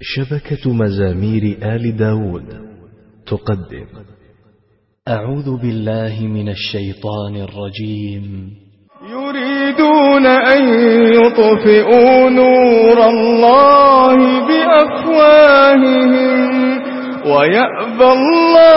شبكة مزامير آل داود تقدم. أعوذ بالله من الشيطان الرجيم. يريدون أن يطفئوا نور الله بأفواههم ويأبى الله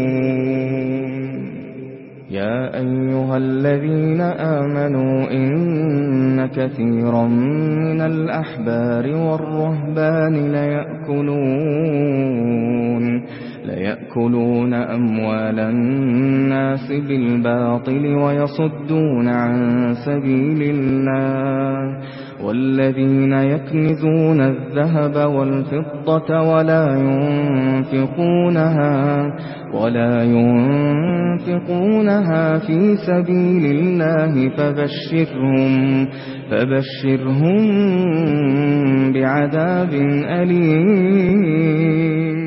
يا أيها الذين آمنوا إن كثيرا من الأحبار والرهبان ليأكلون ياكلون أموال الناس بالباطل ويصدون عن سبيل الله. والذين يكنزون الذهب والفضة ولا ينفقونها ولا ينفقونها في سبيل الله فبشرهم فبشرهم بعذاب أليم